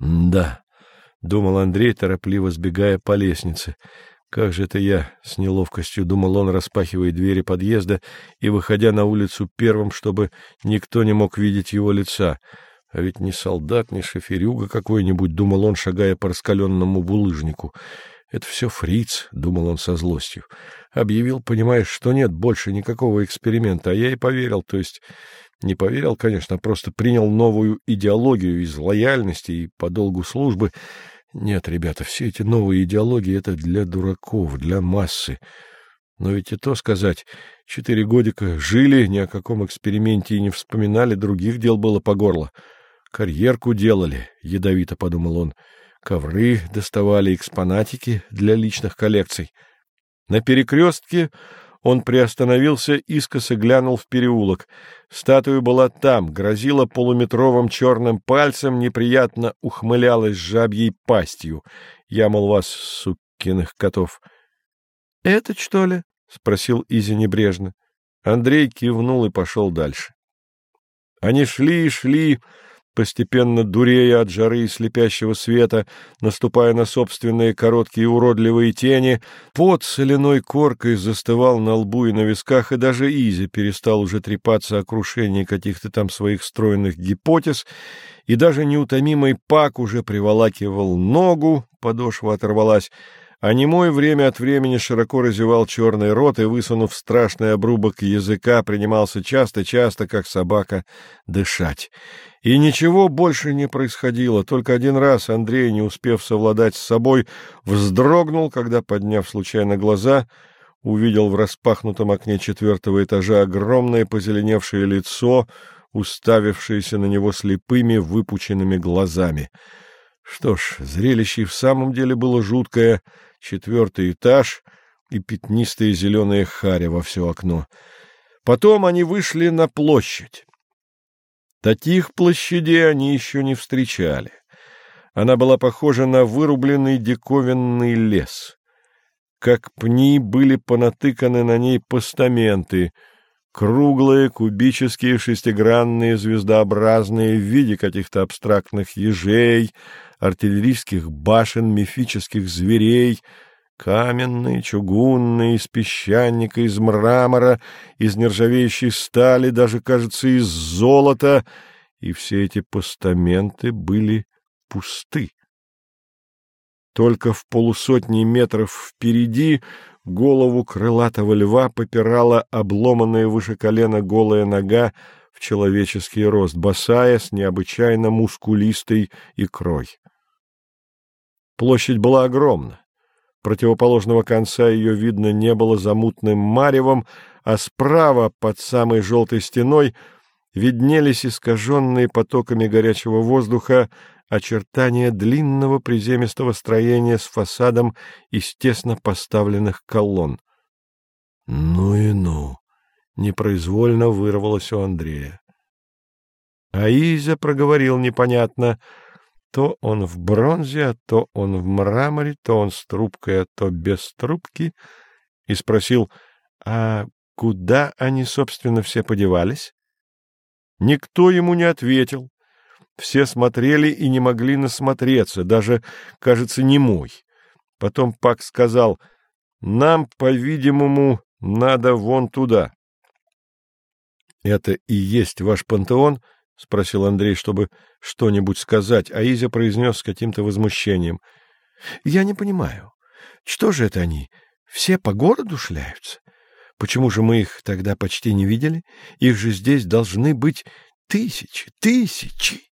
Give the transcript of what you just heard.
«Да», — думал Андрей, торопливо сбегая по лестнице. «Как же это я?» — с неловкостью думал он, распахивая двери подъезда и выходя на улицу первым, чтобы никто не мог видеть его лица. А ведь не солдат, не шоферюга какой-нибудь, — думал он, шагая по раскаленному булыжнику. Это все фриц, — думал он со злостью. Объявил, понимаешь, что нет больше никакого эксперимента, а я и поверил, то есть не поверил, конечно, а просто принял новую идеологию из лояльности и по долгу службы. Нет, ребята, все эти новые идеологии — это для дураков, для массы. Но ведь и то сказать, четыре годика жили, ни о каком эксперименте и не вспоминали, других дел было по горло. Карьерку делали, — ядовито подумал он, — ковры доставали, экспонатики для личных коллекций. На перекрестке он приостановился, искоса глянул в переулок. Статуя была там, грозила полуметровым черным пальцем, неприятно ухмылялась жабьей пастью. Я, мол, вас, сукиных котов. — Этот, что ли? — спросил Изи небрежно. Андрей кивнул и пошел дальше. Они шли и шли, постепенно дурея от жары и слепящего света, наступая на собственные короткие уродливые тени, под соляной коркой застывал на лбу и на висках, и даже Изи перестал уже трепаться о крушении каких-то там своих стройных гипотез, и даже неутомимый Пак уже приволакивал ногу, подошва оторвалась, а немой время от времени широко разевал черный рот и, высунув страшный обрубок языка, принимался часто-часто, как собака, дышать. И ничего больше не происходило, только один раз Андрей, не успев совладать с собой, вздрогнул, когда, подняв случайно глаза, увидел в распахнутом окне четвертого этажа огромное позеленевшее лицо, уставившееся на него слепыми выпученными глазами. Что ж, зрелище в самом деле было жуткое — четвертый этаж и пятнистые зеленые хари во все окно. Потом они вышли на площадь. Таких площадей они еще не встречали. Она была похожа на вырубленный диковинный лес. Как пни были понатыканы на ней постаменты, круглые, кубические, шестигранные, звездообразные, в виде каких-то абстрактных ежей, артиллерийских башен, мифических зверей, каменные, чугунные, из песчаника, из мрамора, из нержавеющей стали, даже, кажется, из золота, и все эти постаменты были пусты. Только в полусотни метров впереди голову крылатого льва попирала обломанная выше колена голая нога в человеческий рост, босая с необычайно мускулистой икрой. Площадь была огромна. Противоположного конца ее видно не было за мутным маревом, а справа, под самой желтой стеной, виднелись искаженные потоками горячего воздуха очертания длинного приземистого строения с фасадом из тесно поставленных колонн. «Ну и ну!» — непроизвольно вырвалось у Андрея. А Изя проговорил непонятно — то он в бронзе, а то он в мраморе, то он с трубкой, а то без трубки, и спросил, а куда они, собственно, все подевались? Никто ему не ответил. Все смотрели и не могли насмотреться, даже, кажется, не мой. Потом Пак сказал, нам, по-видимому, надо вон туда. — Это и есть ваш пантеон? —— спросил Андрей, чтобы что-нибудь сказать, а Изя произнес с каким-то возмущением. — Я не понимаю. Что же это они? Все по городу шляются? Почему же мы их тогда почти не видели? Их же здесь должны быть тысячи, тысячи.